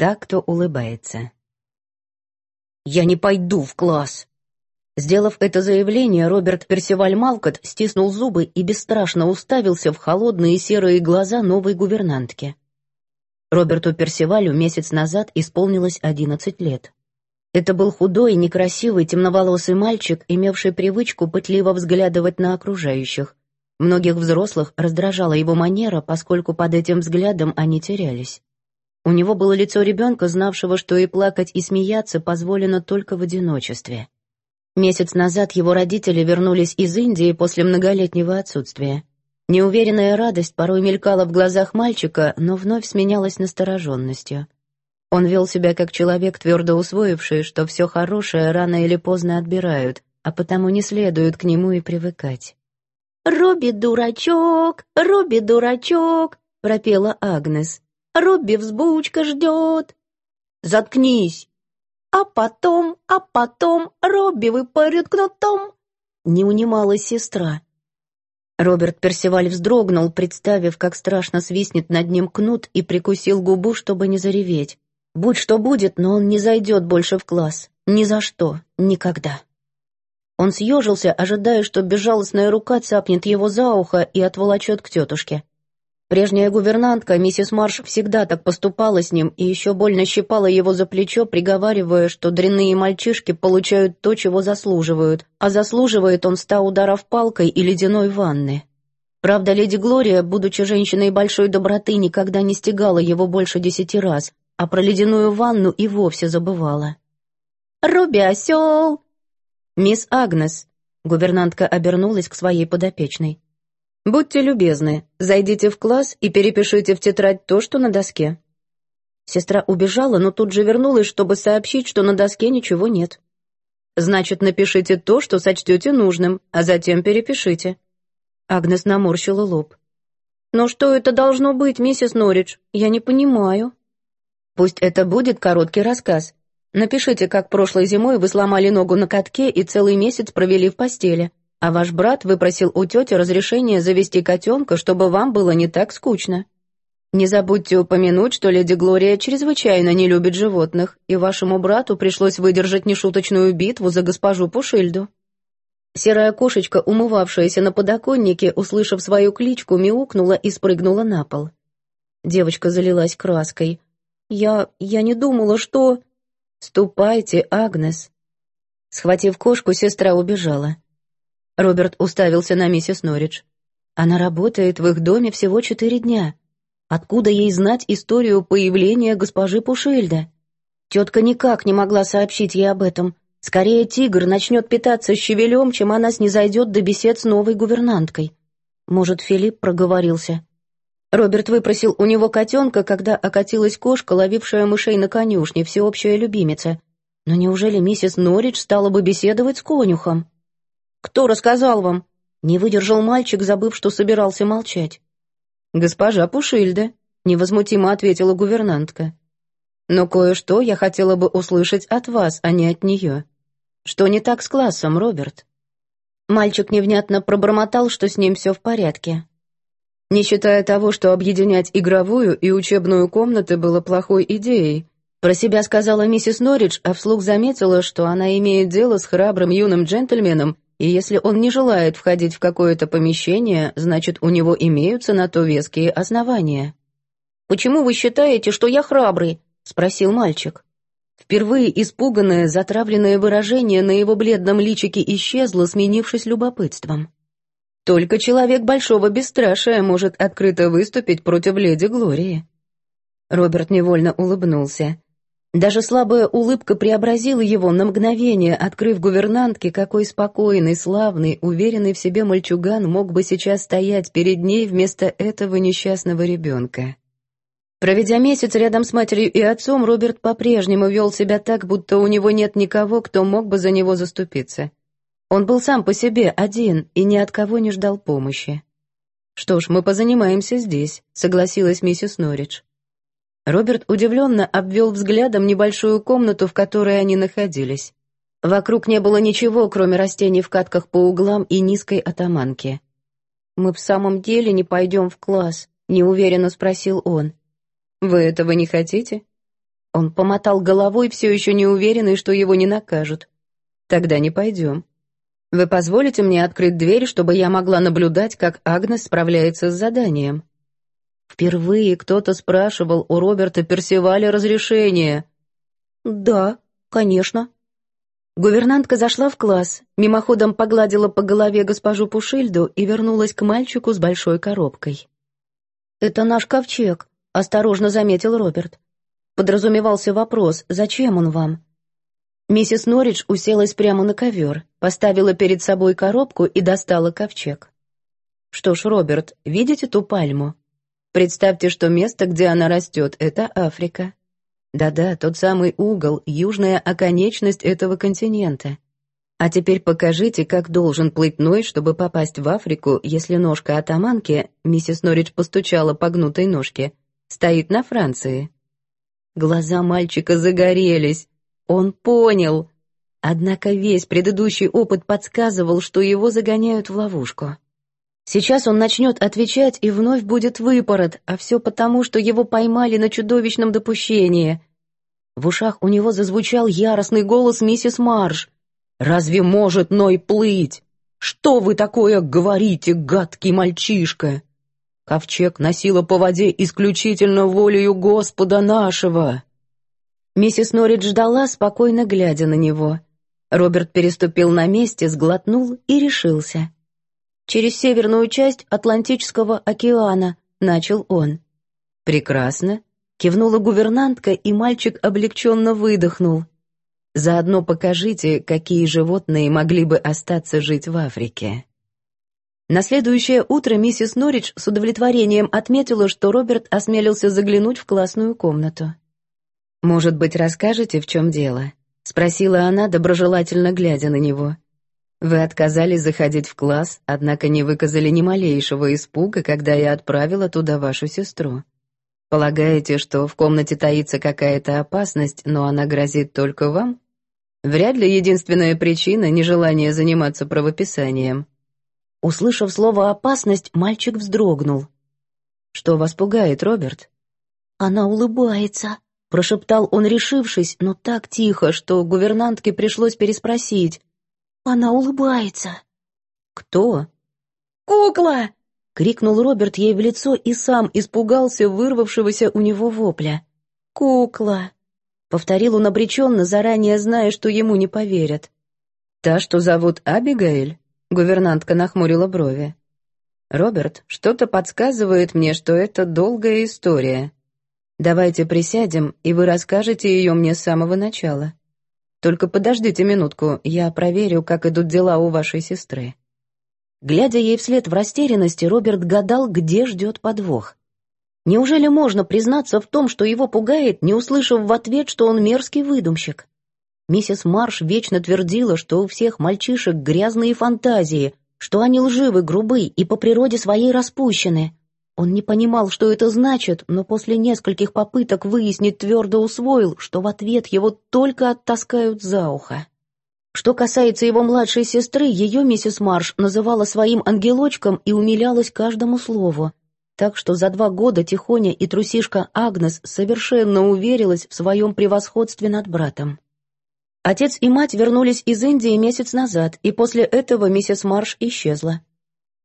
та, кто улыбается. «Я не пойду в класс!» Сделав это заявление, Роберт Персиваль Малкот стиснул зубы и бесстрашно уставился в холодные серые глаза новой гувернантки. Роберту Персивалю месяц назад исполнилось одиннадцать лет. Это был худой, некрасивый, темноволосый мальчик, имевший привычку пытливо взглядывать на окружающих. Многих взрослых раздражала его манера, поскольку под этим взглядом они терялись. У него было лицо ребенка, знавшего, что и плакать, и смеяться позволено только в одиночестве. Месяц назад его родители вернулись из Индии после многолетнего отсутствия. Неуверенная радость порой мелькала в глазах мальчика, но вновь сменялась настороженностью. Он вел себя как человек, твердо усвоивший, что все хорошее рано или поздно отбирают, а потому не следует к нему и привыкать. «Робби дурачок, Робби дурачок», — пропела Агнес. «Робби взбучка ждет». «Заткнись!» «А потом, а потом Робби выпарит кнутом!» Не унималась сестра. Роберт Персиваль вздрогнул, представив, как страшно свистнет над ним кнут, и прикусил губу, чтобы не зареветь. Будь что будет, но он не зайдет больше в класс. Ни за что. Никогда. Он съежился, ожидая, что безжалостная рука цапнет его за ухо и отволочет к тетушке. Прежняя гувернантка, миссис Марш, всегда так поступала с ним и еще больно щипала его за плечо, приговаривая, что дрянные мальчишки получают то, чего заслуживают, а заслуживает он ста ударов палкой и ледяной ванны. Правда, леди Глория, будучи женщиной большой доброты, никогда не стегала его больше десяти раз, а про ледяную ванну и вовсе забывала. «Робби осел!» «Мисс Агнес», — гувернантка обернулась к своей подопечной. «Будьте любезны, зайдите в класс и перепишите в тетрадь то, что на доске». Сестра убежала, но тут же вернулась, чтобы сообщить, что на доске ничего нет. «Значит, напишите то, что сочтете нужным, а затем перепишите». Агнес наморщила лоб. «Но что это должно быть, миссис Норридж? Я не понимаю». «Пусть это будет короткий рассказ. Напишите, как прошлой зимой вы сломали ногу на катке и целый месяц провели в постели, а ваш брат выпросил у тети разрешение завести котенка, чтобы вам было не так скучно. Не забудьте упомянуть, что леди Глория чрезвычайно не любит животных, и вашему брату пришлось выдержать нешуточную битву за госпожу Пушильду. Серая кошечка, умывавшаяся на подоконнике, услышав свою кличку, мяукнула и спрыгнула на пол. Девочка залилась краской. «Я... я не думала, что...» «Ступайте, Агнес!» Схватив кошку, сестра убежала. Роберт уставился на миссис Норридж. Она работает в их доме всего четыре дня. Откуда ей знать историю появления госпожи Пушильда? Тетка никак не могла сообщить ей об этом. Скорее, тигр начнет питаться щавелем, чем она снизойдет до бесед с новой гувернанткой. Может, Филипп проговорился. Роберт выпросил у него котенка, когда окатилась кошка, ловившая мышей на конюшне, всеобщая любимица. Но неужели миссис Норридж стала бы беседовать с конюхом? «Кто рассказал вам?» Не выдержал мальчик, забыв, что собирался молчать. «Госпожа Пушильда», — невозмутимо ответила гувернантка. «Но кое-что я хотела бы услышать от вас, а не от нее. Что не так с классом, Роберт?» Мальчик невнятно пробормотал, что с ним все в порядке. Не считая того, что объединять игровую и учебную комнаты было плохой идеей, про себя сказала миссис Норридж, а вслух заметила, что она имеет дело с храбрым юным джентльменом, и если он не желает входить в какое-то помещение, значит, у него имеются на то веские основания. «Почему вы считаете, что я храбрый?» — спросил мальчик. Впервые испуганное, затравленное выражение на его бледном личике исчезло, сменившись любопытством. Только человек большого бесстрашия может открыто выступить против леди Глории. Роберт невольно улыбнулся. Даже слабая улыбка преобразила его на мгновение, открыв гувернантке, какой спокойный, славный, уверенный в себе мальчуган мог бы сейчас стоять перед ней вместо этого несчастного ребенка. Проведя месяц рядом с матерью и отцом, Роберт по-прежнему вел себя так, будто у него нет никого, кто мог бы за него заступиться. Он был сам по себе, один, и ни от кого не ждал помощи. «Что ж, мы позанимаемся здесь», — согласилась миссис Норридж. Роберт удивленно обвел взглядом небольшую комнату, в которой они находились. Вокруг не было ничего, кроме растений в катках по углам и низкой атаманки. «Мы в самом деле не пойдем в класс?» — неуверенно спросил он. «Вы этого не хотите?» Он помотал головой, все еще не уверенный, что его не накажут. «Тогда не пойдем. Вы позволите мне открыть дверь, чтобы я могла наблюдать, как Агнес справляется с заданием?» Впервые кто-то спрашивал у Роберта Персиваля разрешение. «Да, конечно». Гувернантка зашла в класс, мимоходом погладила по голове госпожу Пушильду и вернулась к мальчику с большой коробкой. «Это наш ковчег», — осторожно заметил Роберт. Подразумевался вопрос, зачем он вам? Миссис Норридж уселась прямо на ковер, поставила перед собой коробку и достала ковчег. Что ж, Роберт, видите ту пальму? Представьте, что место, где она растет, это Африка. Да-да, тот самый угол, южная оконечность этого континента. А теперь покажите, как должен плыть Ной, чтобы попасть в Африку, если ножка атаманки, миссис Норридж постучала по гнутой ножке, стоит на Франции. Глаза мальчика загорелись. Он понял. Однако весь предыдущий опыт подсказывал, что его загоняют в ловушку. Сейчас он начнет отвечать и вновь будет выпорот, а все потому, что его поймали на чудовищном допущении. В ушах у него зазвучал яростный голос миссис Марш. «Разве может Ной плыть? Что вы такое говорите, гадкий мальчишка?» Ковчег носила по воде исключительно волею Господа нашего. Миссис Норридж ждала, спокойно глядя на него. Роберт переступил на месте, сглотнул и решился. «Через северную часть Атлантического океана», — начал он. «Прекрасно», — кивнула гувернантка, и мальчик облегченно выдохнул. «Заодно покажите, какие животные могли бы остаться жить в Африке». На следующее утро миссис Норридж с удовлетворением отметила, что Роберт осмелился заглянуть в классную комнату. «Может быть, расскажете, в чем дело?» — спросила она, доброжелательно глядя на него. «Вы отказались заходить в класс, однако не выказали ни малейшего испуга, когда я отправила туда вашу сестру. Полагаете, что в комнате таится какая-то опасность, но она грозит только вам? Вряд ли единственная причина — нежелание заниматься правописанием». Услышав слово «опасность», мальчик вздрогнул. «Что вас пугает, Роберт?» «Она улыбается», — прошептал он, решившись, но так тихо, что гувернантке пришлось переспросить. «Она улыбается». «Кто?» «Кукла!» — крикнул Роберт ей в лицо и сам испугался вырвавшегося у него вопля. «Кукла!» — повторил он обреченно, заранее зная, что ему не поверят. «Та, что зовут Абигаэль?» Гувернантка нахмурила брови. «Роберт, что-то подсказывает мне, что это долгая история. Давайте присядем, и вы расскажете ее мне с самого начала. Только подождите минутку, я проверю, как идут дела у вашей сестры». Глядя ей вслед в растерянности, Роберт гадал, где ждет подвох. Неужели можно признаться в том, что его пугает, не услышав в ответ, что он мерзкий выдумщик? Миссис Марш вечно твердила, что у всех мальчишек грязные фантазии, что они лживы, грубы и по природе своей распущены. Он не понимал, что это значит, но после нескольких попыток выяснить твердо усвоил, что в ответ его только оттаскают за ухо. Что касается его младшей сестры, ее миссис Марш называла своим ангелочком и умилялась каждому слову. Так что за два года Тихоня и трусишка Агнес совершенно уверилась в своем превосходстве над братом. Отец и мать вернулись из Индии месяц назад, и после этого миссис Марш исчезла.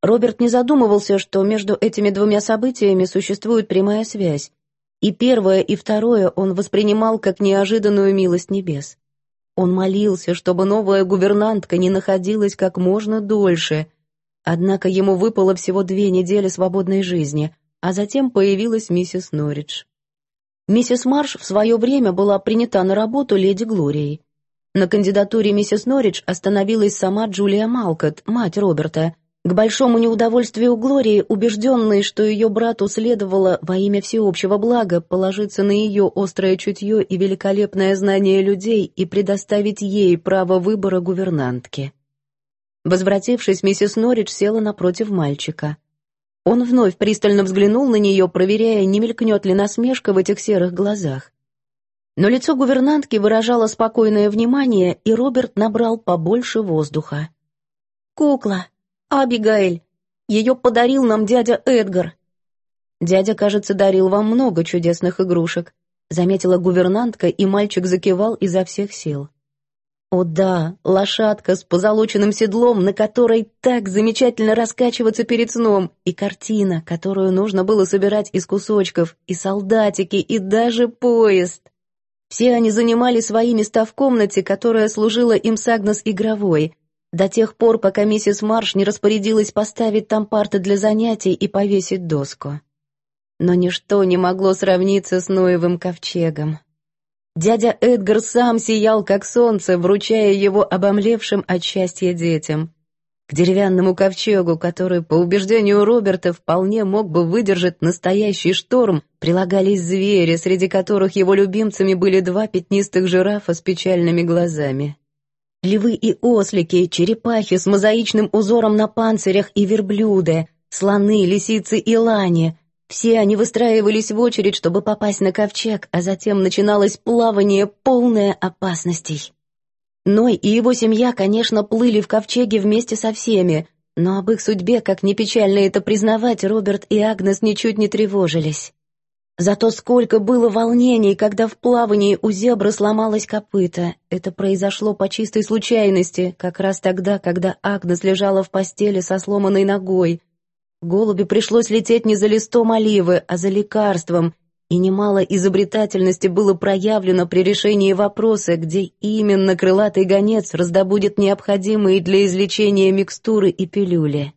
Роберт не задумывался, что между этими двумя событиями существует прямая связь, и первое, и второе он воспринимал как неожиданную милость небес. Он молился, чтобы новая гувернантка не находилась как можно дольше, однако ему выпало всего две недели свободной жизни, а затем появилась миссис Норридж. Миссис Марш в свое время была принята на работу леди Глорией. На кандидатуре миссис Норридж остановилась сама Джулия Малкот, мать Роберта, к большому неудовольствию Глории, убежденной, что ее брату следовало во имя всеобщего блага положиться на ее острое чутье и великолепное знание людей и предоставить ей право выбора гувернантки. Возвратившись, миссис Норридж села напротив мальчика. Он вновь пристально взглянул на нее, проверяя, не мелькнет ли насмешка в этих серых глазах. Но лицо гувернантки выражало спокойное внимание, и Роберт набрал побольше воздуха. «Кукла! Абигаэль! Ее подарил нам дядя Эдгар!» «Дядя, кажется, дарил вам много чудесных игрушек. — заметила гувернантка, и мальчик закивал изо всех сил. О да, лошадка с позолоченным седлом, на которой так замечательно раскачиваться перед сном, и картина, которую нужно было собирать из кусочков, и солдатики, и даже поезд. Все они занимали свои места в комнате, которая служила им с Агнес игровой, до тех пор, пока миссис Марш не распорядилась поставить там парты для занятий и повесить доску. Но ничто не могло сравниться с Ноевым ковчегом. Дядя Эдгар сам сиял, как солнце, вручая его обомлевшим от счастья детям. К деревянному ковчегу, который, по убеждению Роберта, вполне мог бы выдержать настоящий шторм, прилагались звери, среди которых его любимцами были два пятнистых жирафа с печальными глазами. Львы и ослики, черепахи с мозаичным узором на панцирях и верблюды, слоны, лисицы и лани — все они выстраивались в очередь, чтобы попасть на ковчег, а затем начиналось плавание, полное опасностей. Ной и его семья, конечно, плыли в ковчеге вместе со всеми, но об их судьбе, как ни печально это признавать, Роберт и Агнес ничуть не тревожились. Зато сколько было волнений, когда в плавании у зебры сломалось копыто. Это произошло по чистой случайности, как раз тогда, когда Агнес лежала в постели со сломанной ногой, Голуби пришлось лететь не за листом оливы, а за лекарством, и немало изобретательности было проявлено при решении вопроса, где именно крылатый гонец раздобудет необходимые для излечения микстуры и пилюли.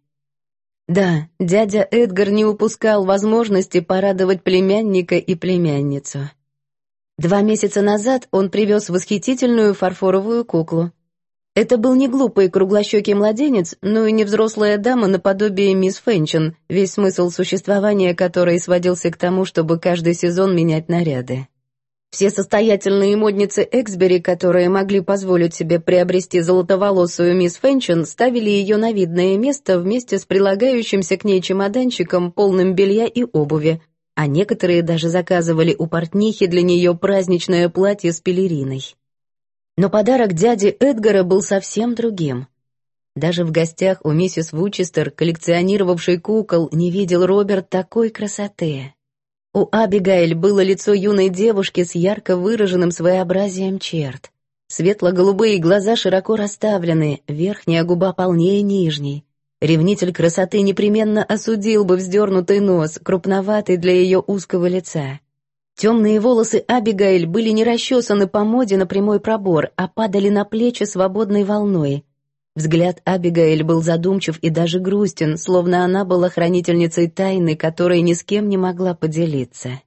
Да, дядя Эдгар не упускал возможности порадовать племянника и племянницу. Два месяца назад он привез восхитительную фарфоровую куклу, это был не глупый круглощекий младенец, но и не взрослая дама наподобие мисс Фенчен, весь смысл существования которой сводился к тому, чтобы каждый сезон менять наряды. Все состоятельные модницы Эксбери, которые могли позволить себе приобрести золотоволосую мисс Фенчен, ставили ее на видное место вместе с прилагающимся к ней чемоданчиком, полным белья и обуви, а некоторые даже заказывали у портнихи для нее праздничное платье с пелериной. Но подарок дяди Эдгара был совсем другим. Даже в гостях у миссис Вучестер, коллекционировавшей кукол, не видел Роберт такой красоты. У Абигайль было лицо юной девушки с ярко выраженным своеобразием черт. Светло-голубые глаза широко расставлены, верхняя губа полнее нижней. Ревнитель красоты непременно осудил бы вздернутый нос, крупноватый для ее узкого лица. Темные волосы Абигейль были не расчесаны по моде на прямой пробор, а падали на плечи свободной волной. Взгляд Абигейль был задумчив и даже грустен, словно она была хранительницей тайны, которой ни с кем не могла поделиться.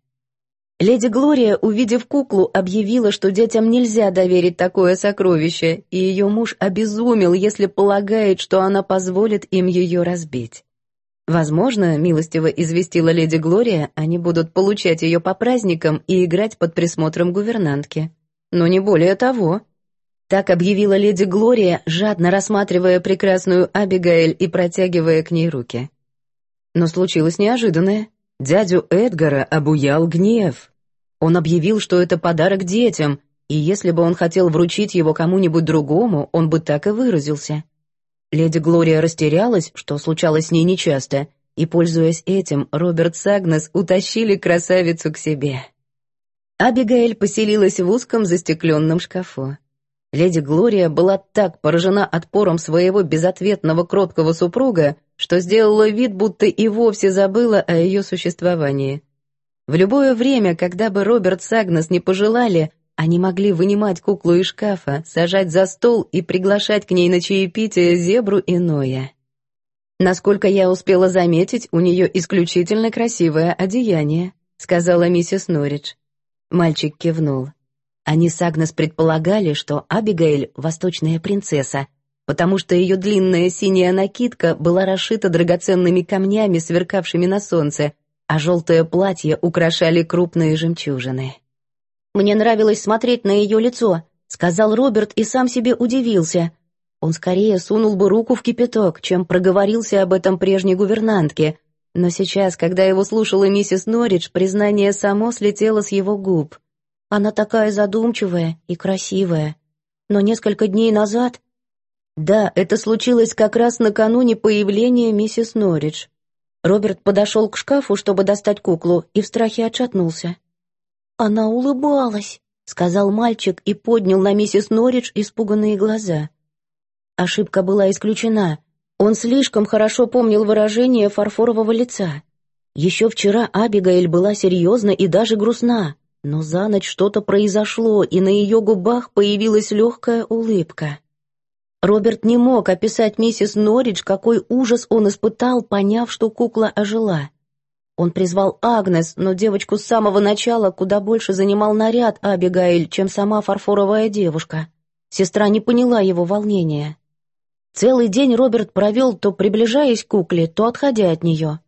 Леди Глория, увидев куклу, объявила, что детям нельзя доверить такое сокровище, и ее муж обезумел, если полагает, что она позволит им ее разбить. Возможно, милостиво известила леди Глория, они будут получать ее по праздникам и играть под присмотром гувернантки. Но не более того. Так объявила леди Глория, жадно рассматривая прекрасную Абигаэль и протягивая к ней руки. Но случилось неожиданное. Дядю Эдгара обуял гнев. Он объявил, что это подарок детям, и если бы он хотел вручить его кому-нибудь другому, он бы так и выразился. Леди Глория растерялась, что случалось с ней нечасто, и, пользуясь этим, Роберт с утащили красавицу к себе. Абигаэль поселилась в узком застекленном шкафу. Леди Глория была так поражена отпором своего безответного кроткого супруга, что сделала вид, будто и вовсе забыла о ее существовании. В любое время, когда бы Роберт с Агнес не пожелали, они могли вынимать куклу из шкафа, сажать за стол и приглашать к ней на чаепитие зебру и Ноя. «Насколько я успела заметить, у нее исключительно красивое одеяние», сказала миссис Норридж. Мальчик кивнул. Они с Агнес предполагали, что Абигейль — восточная принцесса, потому что ее длинная синяя накидка была расшита драгоценными камнями, сверкавшими на солнце, а желтое платье украшали крупные жемчужины. Мне нравилось смотреть на ее лицо, сказал Роберт и сам себе удивился. Он скорее сунул бы руку в кипяток, чем проговорился об этом прежней гувернантке. Но сейчас, когда его слушала миссис Норридж, признание само слетело с его губ. Она такая задумчивая и красивая. Но несколько дней назад... Да, это случилось как раз накануне появления миссис Норридж. Роберт подошел к шкафу, чтобы достать куклу, и в страхе отшатнулся. «Она улыбалась», — сказал мальчик и поднял на миссис Норридж испуганные глаза. Ошибка была исключена. Он слишком хорошо помнил выражение фарфорового лица. Еще вчера Абигаэль была серьезна и даже грустна, но за ночь что-то произошло, и на ее губах появилась легкая улыбка. Роберт не мог описать миссис Норридж, какой ужас он испытал, поняв, что кукла ожила. Он призвал Агнес, но девочку с самого начала куда больше занимал наряд Абигаэль, чем сама фарфоровая девушка. Сестра не поняла его волнения. Целый день Роберт провел, то приближаясь к кукле, то отходя от нее.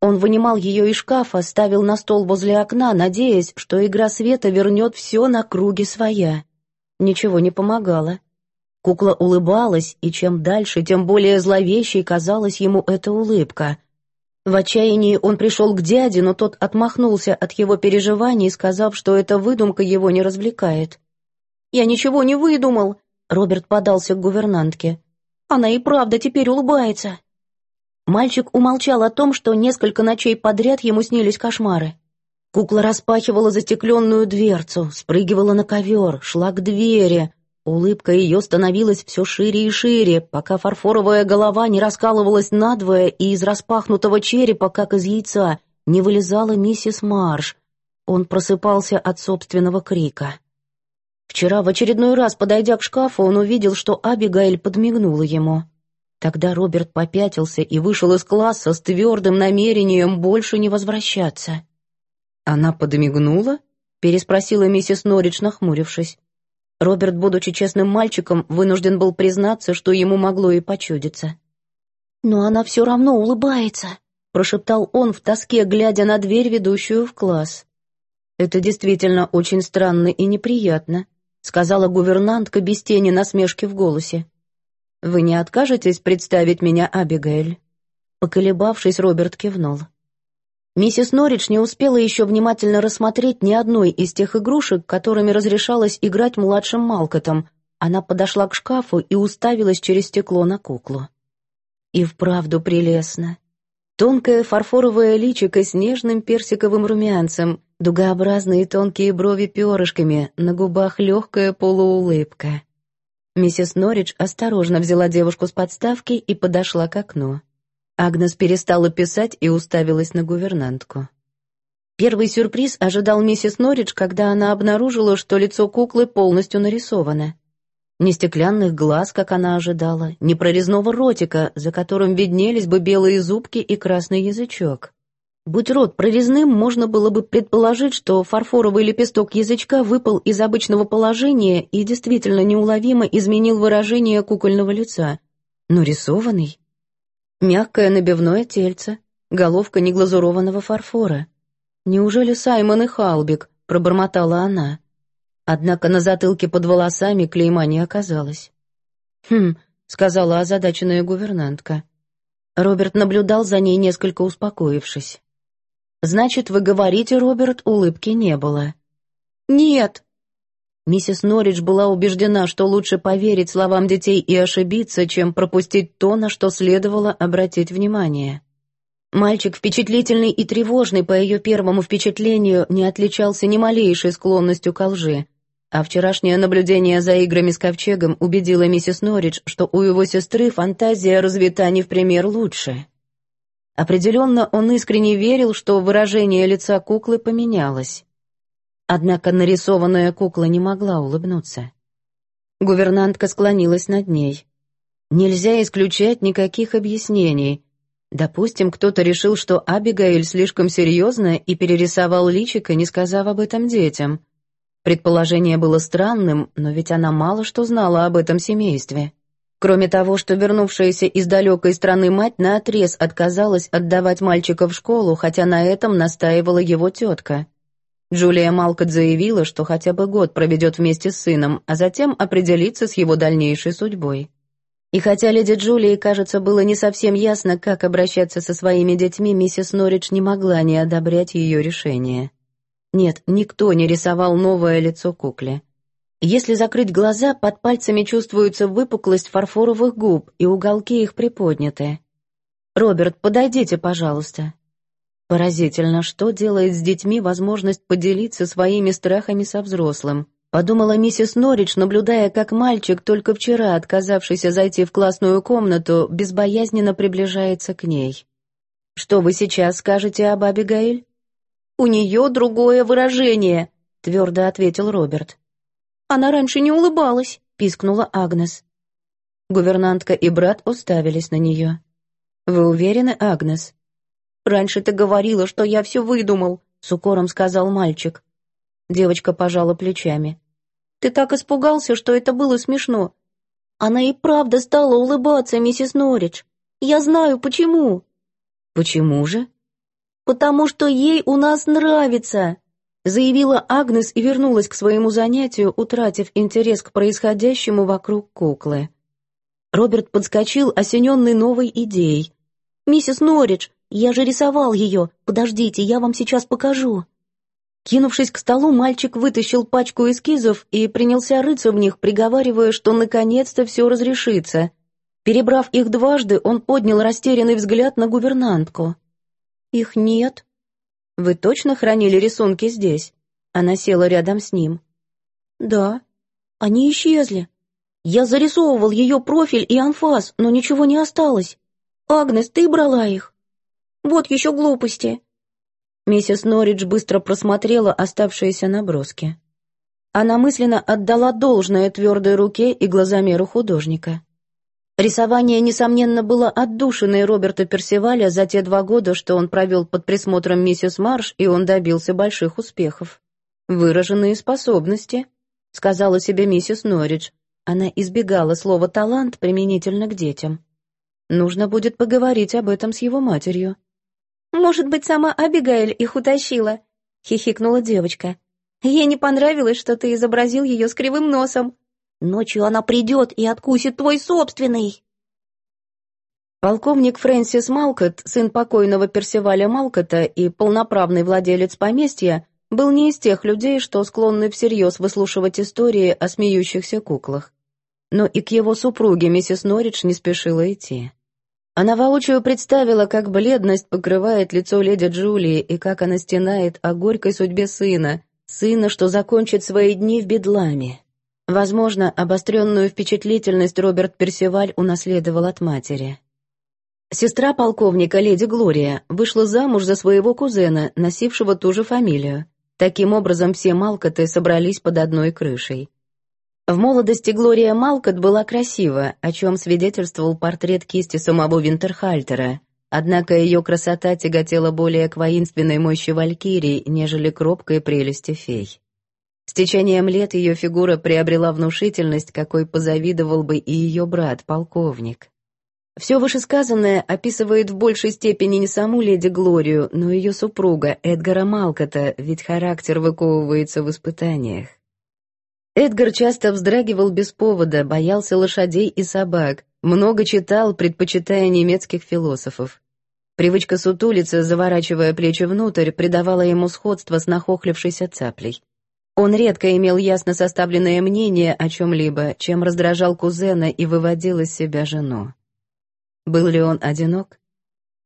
Он вынимал ее из шкафа, ставил на стол возле окна, надеясь, что игра света вернет все на круги своя. Ничего не помогало. Кукла улыбалась, и чем дальше, тем более зловещей казалась ему эта улыбка. В отчаянии он пришел к дяде, но тот отмахнулся от его переживаний, сказав, что эта выдумка его не развлекает. «Я ничего не выдумал!» Роберт подался к гувернантке. «Она и правда теперь улыбается!» Мальчик умолчал о том, что несколько ночей подряд ему снились кошмары. Кукла распахивала застекленную дверцу, спрыгивала на ковер, шла к двери, Улыбка ее становилась все шире и шире, пока фарфоровая голова не раскалывалась надвое, и из распахнутого черепа, как из яйца, не вылезала миссис Марш. Он просыпался от собственного крика. Вчера, в очередной раз, подойдя к шкафу, он увидел, что Абигаэль подмигнула ему. Тогда Роберт попятился и вышел из класса с твердым намерением больше не возвращаться. «Она подмигнула?» — переспросила миссис Норридж, нахмурившись. Роберт, будучи честным мальчиком, вынужден был признаться, что ему могло и почудиться. «Но она все равно улыбается», — прошептал он в тоске, глядя на дверь, ведущую в класс. «Это действительно очень странно и неприятно», — сказала гувернантка без тени насмешки в голосе. «Вы не откажетесь представить меня, Абигейль?» Поколебавшись, Роберт кивнул. Миссис Норридж не успела еще внимательно рассмотреть ни одной из тех игрушек, которыми разрешалось играть младшим Малкотом. Она подошла к шкафу и уставилась через стекло на куклу. И вправду прелестно. Тонкое фарфоровое личико с нежным персиковым румянцем, дугообразные тонкие брови перышками, на губах легкая полуулыбка. Миссис Норридж осторожно взяла девушку с подставки и подошла к окну. Агнес перестала писать и уставилась на гувернантку. Первый сюрприз ожидал миссис Норридж, когда она обнаружила, что лицо куклы полностью нарисовано. Ни стеклянных глаз, как она ожидала, ни прорезного ротика, за которым виднелись бы белые зубки и красный язычок. Будь рот прорезным, можно было бы предположить, что фарфоровый лепесток язычка выпал из обычного положения и действительно неуловимо изменил выражение кукольного лица. Но рисованный... Мягкое набивное тельце, головка неглазурованного фарфора. «Неужели Саймон и Халбик?» — пробормотала она. Однако на затылке под волосами клейма не оказалось. «Хм», — сказала озадаченная гувернантка. Роберт наблюдал за ней, несколько успокоившись. «Значит, вы говорите, Роберт, улыбки не было?» «Нет», Миссис Норридж была убеждена, что лучше поверить словам детей и ошибиться, чем пропустить то, на что следовало обратить внимание. Мальчик, впечатлительный и тревожный по ее первому впечатлению, не отличался ни малейшей склонностью к лжи, а вчерашнее наблюдение за играми с ковчегом убедило миссис Норридж, что у его сестры фантазия развита не в пример лучше. Определенно, он искренне верил, что выражение лица куклы поменялось. Однако нарисованная кукла не могла улыбнуться. Гувернантка склонилась над ней. Нельзя исключать никаких объяснений. Допустим, кто-то решил, что Абигаэль слишком серьезна и перерисовал личико, не сказав об этом детям. Предположение было странным, но ведь она мало что знала об этом семействе. Кроме того, что вернувшаяся из далекой страны мать наотрез отказалась отдавать мальчика в школу, хотя на этом настаивала его тетка. Джулия Малкот заявила, что хотя бы год проведет вместе с сыном, а затем определится с его дальнейшей судьбой. И хотя леди Джулии, кажется, было не совсем ясно, как обращаться со своими детьми, миссис Норридж не могла не одобрять ее решение. Нет, никто не рисовал новое лицо кукле. Если закрыть глаза, под пальцами чувствуется выпуклость фарфоровых губ, и уголки их приподняты. «Роберт, подойдите, пожалуйста», Поразительно, что делает с детьми возможность поделиться своими страхами со взрослым. Подумала миссис Норридж, наблюдая, как мальчик, только вчера отказавшийся зайти в классную комнату, безбоязненно приближается к ней. «Что вы сейчас скажете об Абигаиль?» «У нее другое выражение», — твердо ответил Роберт. «Она раньше не улыбалась», — пискнула Агнес. Гувернантка и брат уставились на нее. «Вы уверены, Агнес?» «Раньше ты говорила, что я все выдумал», — с укором сказал мальчик. Девочка пожала плечами. «Ты так испугался, что это было смешно. Она и правда стала улыбаться, миссис Норридж. Я знаю, почему». «Почему же?» «Потому что ей у нас нравится», — заявила Агнес и вернулась к своему занятию, утратив интерес к происходящему вокруг куклы. Роберт подскочил, осененный новой идеей. «Миссис Норридж, я же рисовал ее. Подождите, я вам сейчас покажу». Кинувшись к столу, мальчик вытащил пачку эскизов и принялся рыться в них, приговаривая, что наконец-то все разрешится. Перебрав их дважды, он поднял растерянный взгляд на гувернантку. «Их нет». «Вы точно хранили рисунки здесь?» Она села рядом с ним. «Да. Они исчезли. Я зарисовывал ее профиль и анфас, но ничего не осталось. Агнес, ты брала их?» «Вот еще глупости. Миссис Норридж быстро просмотрела оставшиеся наброски. Она мысленно отдала должное твердой руке и глазомеру художника. Рисование, несомненно, было отдушиной Роберта Персиваля за те два года, что он провел под присмотром миссис Марш, и он добился больших успехов. «Выраженные способности», — сказала себе миссис Норридж. Она избегала слова «талант» применительно к детям. Нужно будет поговорить об этом с его матерью. «Может быть, сама Абигаэль их утащила?» — хихикнула девочка. «Ей не понравилось, что ты изобразил ее с кривым носом. Ночью она придет и откусит твой собственный!» Полковник Фрэнсис Малкот, сын покойного Персиваля Малкота и полноправный владелец поместья, был не из тех людей, что склонны всерьез выслушивать истории о смеющихся куклах. Но и к его супруге миссис Норридж не спешила идти. Она воочию представила, как бледность покрывает лицо леди Джулии и как она стенает о горькой судьбе сына, сына, что закончит свои дни в бедламе. Возможно, обостренную впечатлительность Роберт Персиваль унаследовал от матери. Сестра полковника, леди Глория, вышла замуж за своего кузена, носившего ту же фамилию. Таким образом, все Малкоты собрались под одной крышей. В молодости Глория Малкот была красива, о чем свидетельствовал портрет кисти самого Винтерхальтера. Однако ее красота тяготела более к воинственной мощи валькирии, нежели к робкой прелести фей. С течением лет ее фигура приобрела внушительность, какой позавидовал бы и ее брат, полковник. Все вышесказанное описывает в большей степени не саму леди Глорию, но ее супруга Эдгара Малкота, ведь характер выковывается в испытаниях. Эдгар часто вздрагивал без повода, боялся лошадей и собак, много читал, предпочитая немецких философов. Привычка сутулиться, заворачивая плечи внутрь, придавала ему сходство с нахохлившейся цаплей. Он редко имел ясно составленное мнение о чем-либо, чем раздражал кузена и выводил из себя жену. Был ли он одинок?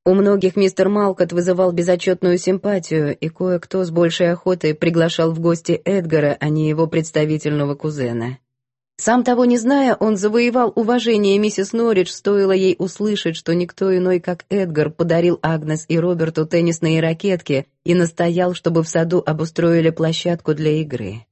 У многих мистер Малкот вызывал безотчетную симпатию, и кое-кто с большей охотой приглашал в гости Эдгара, а не его представительного кузена. Сам того не зная, он завоевал уважение миссис Норридж, стоило ей услышать, что никто иной, как Эдгар, подарил Агнес и Роберту теннисные ракетки и настоял, чтобы в саду обустроили площадку для игры.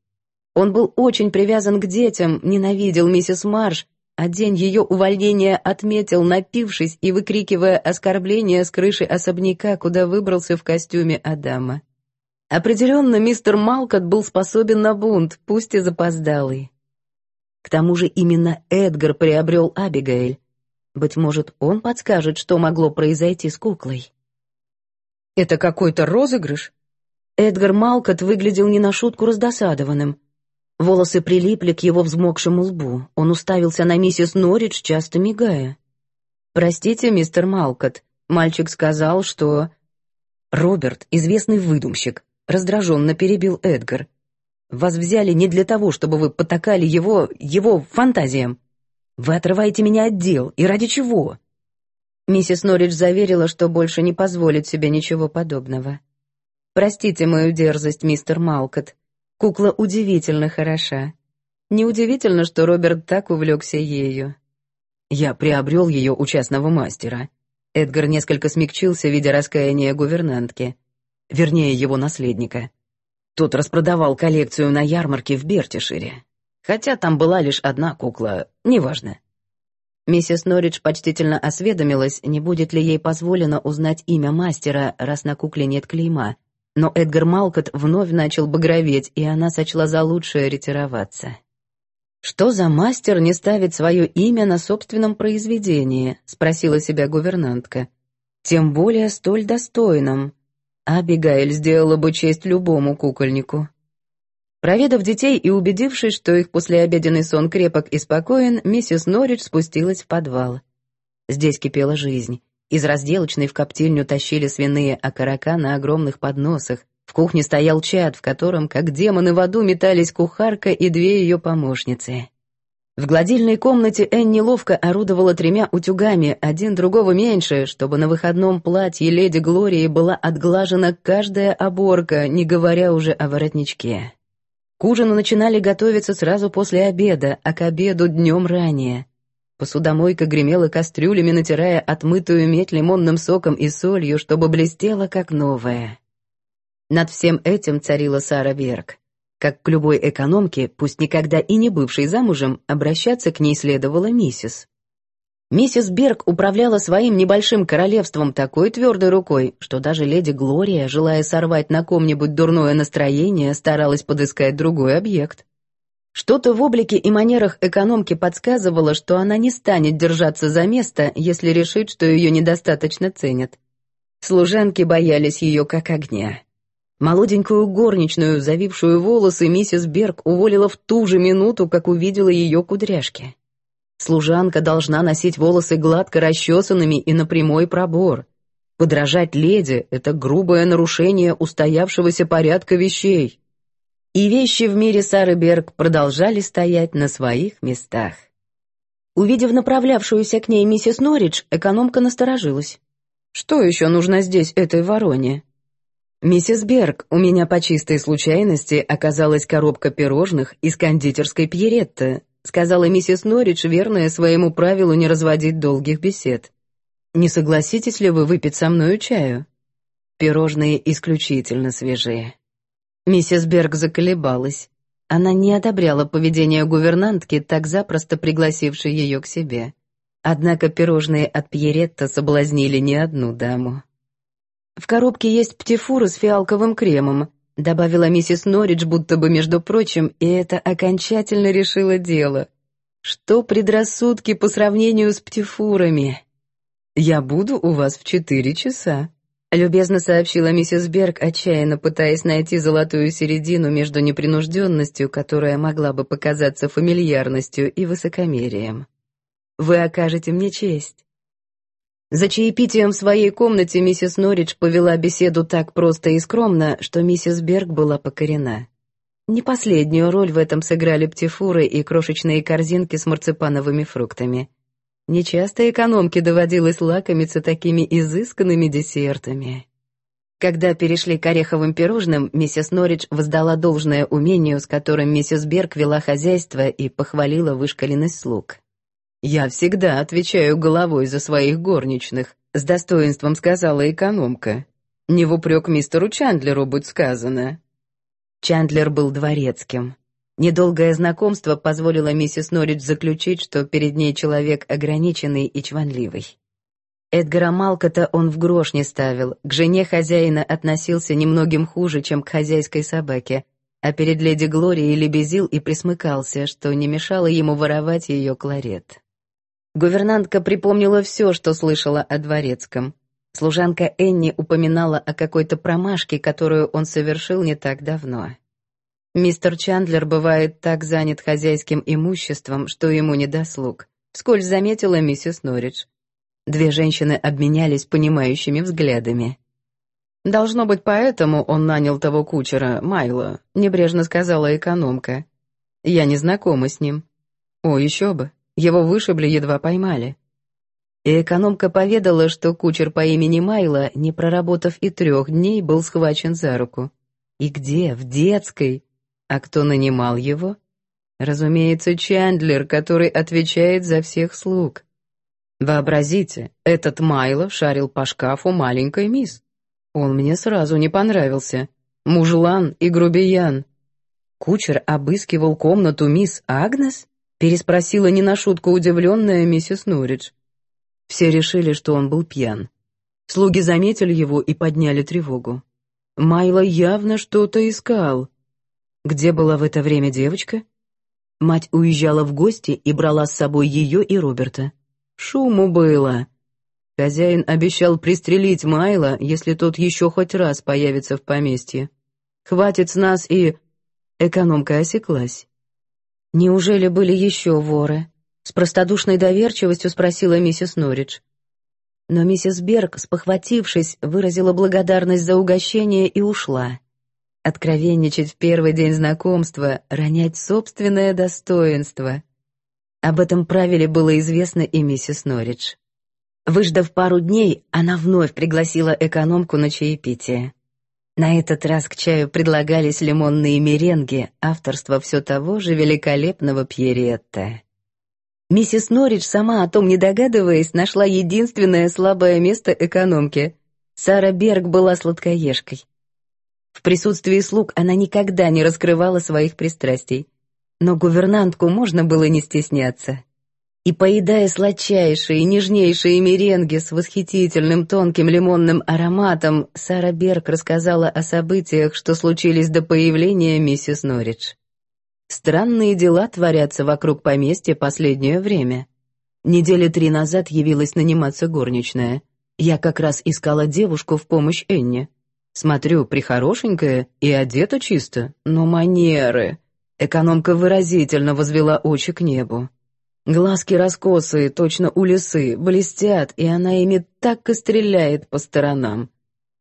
Он был очень привязан к детям, ненавидел миссис Марш, а день ее увольнения отметил, напившись и выкрикивая оскорбления с крыши особняка, куда выбрался в костюме Адама. Определенно, мистер Малкот был способен на бунт, пусть и запоздалый. К тому же именно Эдгар приобрел Абигаэль. Быть может, он подскажет, что могло произойти с куклой. «Это какой-то розыгрыш?» Эдгар Малкот выглядел не на шутку раздосадованным. Волосы прилипли к его взмокшему лбу. Он уставился на миссис Норридж, часто мигая. «Простите, мистер Малкот, мальчик сказал, что...» «Роберт, известный выдумщик», — раздраженно перебил Эдгар. «Вас взяли не для того, чтобы вы потакали его... его фантазиям. Вы отрываете меня от дел, и ради чего?» Миссис Норридж заверила, что больше не позволит себе ничего подобного. «Простите мою дерзость, мистер Малкот. Кукла удивительно хороша. Неудивительно, что Роберт так увлекся ею. Я приобрел ее у частного мастера. Эдгар несколько смягчился, видя раскаяние гувернантки. Вернее, его наследника. Тот распродавал коллекцию на ярмарке в Бертишире. Хотя там была лишь одна кукла, неважно. Миссис Норридж почтительно осведомилась, не будет ли ей позволено узнать имя мастера, раз на кукле нет клейма. Но Эдгар Малкот вновь начал багроветь, и она сочла за лучшее ретироваться. «Что за мастер не ставит свое имя на собственном произведении?» — спросила себя гувернантка. «Тем более столь достойном. Абигаэль сделала бы честь любому кукольнику». Проведав детей и убедившись, что их послеобеденный сон крепок и спокоен, миссис Норридж спустилась в подвал. Здесь кипела жизнь. Из разделочной в коптильню тащили свиные окорока на огромных подносах. В кухне стоял чад, в котором, как демоны в аду, метались кухарка и две ее помощницы. В гладильной комнате Энни ловко орудовала тремя утюгами, один другого меньше, чтобы на выходном платье леди Глории была отглажена каждая оборка, не говоря уже о воротничке. К ужину начинали готовиться сразу после обеда, а к обеду днем ранее. Посудомойка гремела кастрюлями, натирая отмытую медь лимонным соком и солью, чтобы блестела как новая. Над всем этим царила Сара Берг. Как к любой экономке, пусть никогда и не бывшей замужем, обращаться к ней следовала миссис. Миссис Берг управляла своим небольшим королевством такой твердой рукой, что даже леди Глория, желая сорвать на ком-нибудь дурное настроение, старалась подыскать другой объект. Что-то в облике и манерах экономки подсказывало, что она не станет держаться за место, если решит, что ее недостаточно ценят. Служанки боялись ее как огня. Молоденькую горничную, завившую волосы, миссис Берг уволила в ту же минуту, как увидела ее кудряшки. Служанка должна носить волосы гладко расчесанными и на прямой пробор. Подражать леди — это грубое нарушение устоявшегося порядка вещей. И вещи в мире Сары Берг продолжали стоять на своих местах. Увидев направлявшуюся к ней миссис Норридж, экономка насторожилась. «Что еще нужно здесь этой вороне?» «Миссис Берг, у меня по чистой случайности оказалась коробка пирожных из кондитерской Пьеретта», сказала миссис Норридж, верная своему правилу не разводить долгих бесед. «Не согласитесь ли вы выпить со мною чаю?» «Пирожные исключительно свежие». Миссис Берг заколебалась. Она не одобряла поведение гувернантки, так запросто пригласившей ее к себе. Однако пирожные от Пьеретта соблазнили не одну даму. «В коробке есть птифура с фиалковым кремом», добавила миссис Норридж, будто бы между прочим, и это окончательно решило дело. Что предрассудки по сравнению с птифурами? «Я буду у вас в четыре часа», — любезно сообщила миссис Берг, отчаянно пытаясь найти золотую середину между непринужденностью, которая могла бы показаться фамильярностью и высокомерием. «Вы окажете мне честь». За чаепитием в своей комнате миссис Норридж повела беседу так просто и скромно, что миссис Берг была покорена. Не последнюю роль в этом сыграли птифуры и крошечные корзинки с марципановыми фруктами. Нечасто экономке доводилось лакомиться такими изысканными десертами. Когда перешли к ореховым пирожным, миссис Норридж воздала должное умению, с которым миссис Берг вела хозяйство и похвалила вышкаленность слуг. «Я всегда отвечаю головой за своих горничных», — с достоинством сказала экономка. «Не в упрек мистеру Чандлеру будь сказано». Чандлер был дворецким. Недолгое знакомство позволило миссис Норридж заключить, что перед ней человек ограниченный и чванливый. Эдгара Малкота он в грош не ставил, к жене хозяина относился немногим хуже, чем к хозяйской собаке, а перед леди Глорией лебезил и присмыкался, что не мешало ему воровать ее кларет. Гувернантка припомнила все, что слышала о дворецком. Служанка Энни упоминала о какой-то промашке, которую он совершил не так давно. Мистер Чандлер бывает так занят хозяйским имуществом, что ему не до слуг. Вскользь заметила миссис Норридж. Две женщины обменялись понимающими взглядами. «Должно быть, поэтому он нанял того кучера, Майло», — небрежно сказала экономка. «Я не знакома с ним». «О, еще бы. Его вышибли, едва поймали. И экономка поведала, что кучер по имени Майло, не проработав и трех дней, был схвачен за руку. И где? В детской. А кто нанимал его? Разумеется, Чандлер, который отвечает за всех слуг. Вообразите, этот Майло шарил по шкафу маленькой мисс. Он мне сразу не понравился. Мужлан и грубиян. Кучер обыскивал комнату мисс Агнес? Переспросила не на шутку удивленная миссис Норридж. Все решили, что он был пьян. Слуги заметили его и подняли тревогу. Майло явно что-то искал. Где была в это время девочка? Мать уезжала в гости и брала с собой ее и Роберта. Шуму было. Хозяин обещал пристрелить Майла, если тот еще хоть раз появится в поместье. Хватит с нас и... Экономка осеклась. «Неужели были еще воры?» С простодушной доверчивостью спросила миссис Норридж. Но миссис Берг, спохватившись, выразила благодарность за угощение и ушла. Откровенничать в первый день знакомства, ронять собственное достоинство. Об этом правиле было известно и миссис Норридж. Выждав пару дней, она вновь пригласила экономку на чаепитие. На этот раз к чаю предлагались лимонные меренги, авторство все того же великолепного Пьеретта. Миссис Норридж, сама о том не догадываясь, нашла единственное слабое место экономки. Сара Берг была сладкоежкой. В присутствии слуг она никогда не раскрывала своих пристрастий. Но гувернантку можно было не стесняться. И поедая сладчайшие, нежнейшие меренги с восхитительным тонким лимонным ароматом, Сара Берг рассказала о событиях, что случились до появления миссис Норридж. Странные дела творятся вокруг поместья последнее время. Недели три назад явилась наниматься горничная. Я как раз искала девушку в помощь Энне. Смотрю, прихорошенькая и одета чисто, но манеры. Экономка выразительно возвела очи к небу. Глазки раскосые, точно у лисы, блестят, и она ими так и стреляет по сторонам.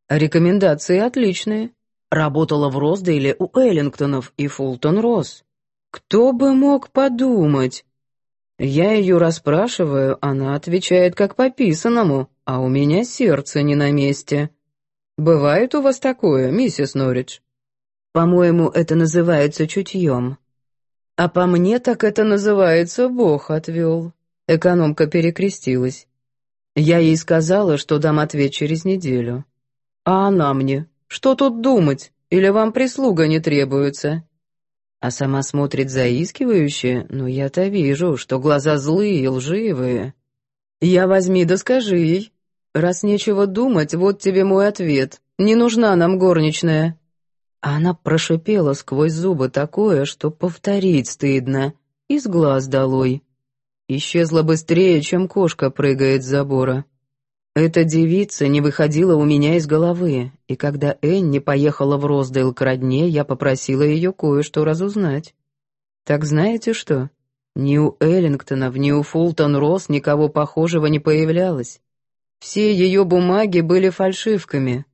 Рекомендации отличные. Работала в Роздейле у Эллингтонов и Фултон Росс. Кто бы мог подумать? Я ее расспрашиваю, она отвечает как по писанному, а у меня сердце не на месте. Бывает у вас такое, миссис Норридж? По-моему, это называется чутьем. А по мне так это называется Бог отвел. Экономка перекрестилась. Я ей сказала, что дам ответ через неделю. А она мне, что тут думать, или вам прислуга не требуется? а сама смотрит заискивающе, но я-то вижу, что глаза злые и лживые. Я возьми да скажи ей. Раз нечего думать, вот тебе мой ответ. Не нужна нам горничная. А она прошипела сквозь зубы такое, что повторить стыдно, из глаз долой. Исчезла быстрее, чем кошка прыгает с забора. Эта девица не выходила у меня из головы, и когда Энни поехала в Роздейл к родне, я попросила ее кое-что разузнать. Так знаете что? Ни у Эллингтонов, ни у Фултон Росс никого похожего не появлялось. Все ее бумаги были фальшивками.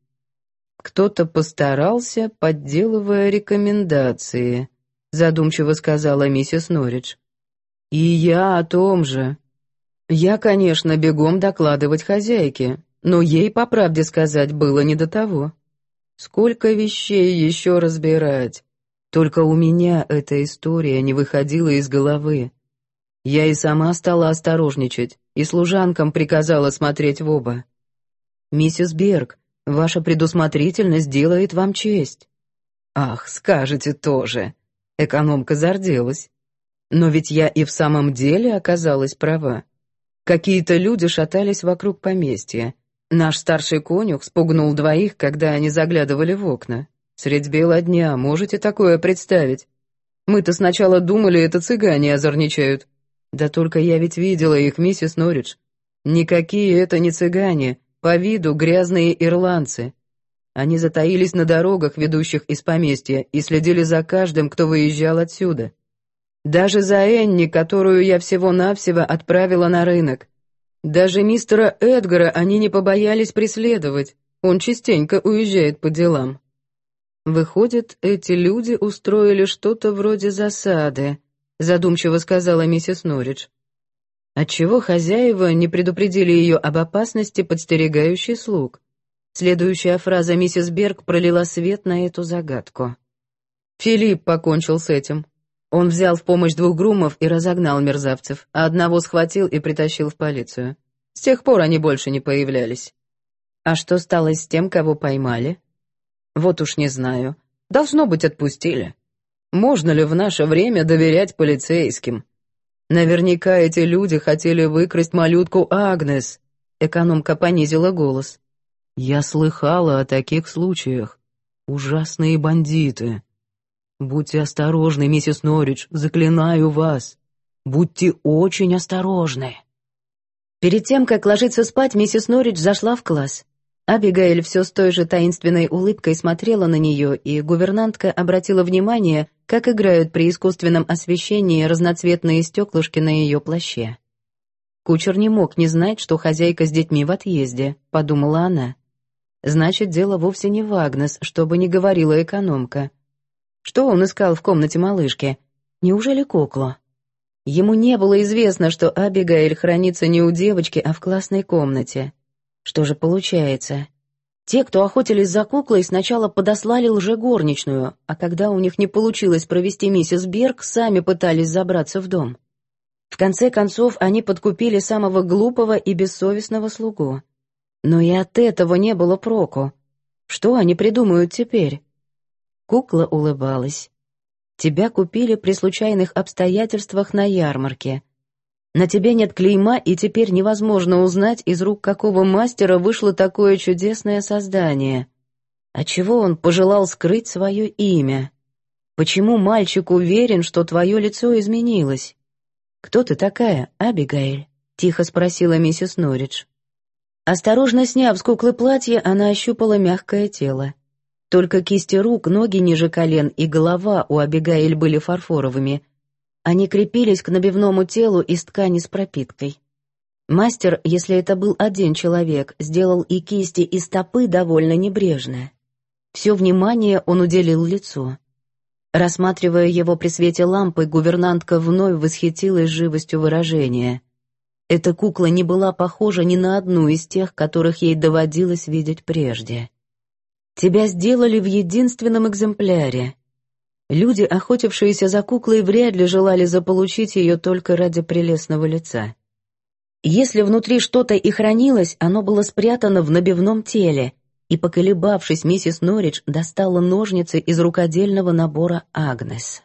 Кто-то постарался, подделывая рекомендации, задумчиво сказала миссис Норридж. И я о том же. Я, конечно, бегом докладывать хозяйке, но ей, по правде сказать, было не до того. Сколько вещей еще разбирать. Только у меня эта история не выходила из головы. Я и сама стала осторожничать, и служанкам приказала смотреть в оба. «Миссис Берг, ваша предусмотрительность делает вам честь». «Ах, скажете тоже!» Экономка зарделась. «Но ведь я и в самом деле оказалась права. Какие-то люди шатались вокруг поместья. Наш старший конюх спугнул двоих, когда они заглядывали в окна. Средь бела дня, можете такое представить? Мы-то сначала думали, это цыгане озорничают. Да только я ведь видела их, миссис Норридж. Никакие это не цыгане, по виду грязные ирландцы. Они затаились на дорогах, ведущих из поместья, и следили за каждым, кто выезжал отсюда. Даже за Энни, которую я всего-навсего отправила на рынок. Даже мистера Эдгара они не побоялись преследовать, он частенько уезжает по делам. Выходит, эти люди устроили что-то вроде засады, задумчиво сказала миссис Норридж. Отчего хозяева не предупредили ее об опасности, подстерегающей слуг? Следующая фраза миссис Берг пролила свет на эту загадку. Филипп покончил с этим. Он взял в помощь двух грумов и разогнал мерзавцев, а одного схватил и притащил в полицию. С тех пор они больше не появлялись. А что стало с тем, кого поймали? Вот уж не знаю. Должно быть, отпустили. Можно ли в наше время доверять полицейским? Наверняка эти люди хотели выкрасть малютку Агнес. Экономка понизила голос. Я слыхала о таких случаях. Ужасные бандиты. Будьте осторожны, миссис Норридж, заклинаю вас. Будьте очень осторожны. Перед тем, как ложиться спать, миссис Норридж зашла в класс. Абигаэль все с той же таинственной улыбкой смотрела на нее, и гувернантка обратила внимание, как играют при искусственном освещении разноцветные стеклышки на ее плаще. Кучер не мог не знать, что хозяйка с детьми в отъезде, подумала она. Значит, дело вовсе не в Агнес, что бы ни говорила экономка. Что он искал в комнате малышки? Неужели куклу? Ему не было известно, что Абигаэль хранится не у девочки, а в классной комнате. Что же получается? Те, кто охотились за куклой, сначала подослали лжегорничную, а когда у них не получилось провести миссис Берг, сами пытались забраться в дом. В конце концов, они подкупили самого глупого и бессовестного слугу. Но и от этого не было проку. Что они придумают теперь? Кукла улыбалась. Тебя купили при случайных обстоятельствах на ярмарке — на тебе нет клейма, и теперь невозможно узнать, из рук какого мастера вышло такое чудесное создание. А чего он пожелал скрыть свое имя? Почему мальчик уверен, что твое лицо изменилось? Кто ты такая, Абигаэль? Тихо спросила миссис Норридж. Осторожно сняв с куклы платье, она ощупала мягкое тело. Только кисти рук, ноги ниже колен и голова у Абигаэль были фарфоровыми — они крепились к набивному телу из ткани с пропиткой. Мастер, если это был один человек, сделал и кисти, и стопы довольно небрежно. Все внимание он уделил лицу. Рассматривая его при свете лампы, гувернантка вновь восхитилась живостью выражения. Эта кукла не была похожа ни на одну из тех, которых ей доводилось видеть прежде. «Тебя сделали в единственном экземпляре», Люди, охотившиеся за куклой, вряд ли желали заполучить ее только ради прелестного лица. Если внутри что-то и хранилось, оно было спрятано в набивном теле, и, поколебавшись, миссис Норридж достала ножницы из рукодельного набора Агнес.